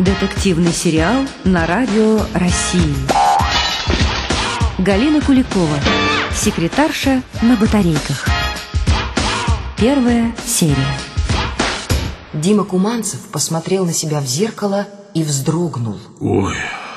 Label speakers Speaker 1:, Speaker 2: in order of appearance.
Speaker 1: Детективный сериал на радио России. Галина Куликова. Секретарша на батарейках. Первая серия.
Speaker 2: Дима Куманцев посмотрел на себя в зеркало и вздрогнул.
Speaker 3: Ой,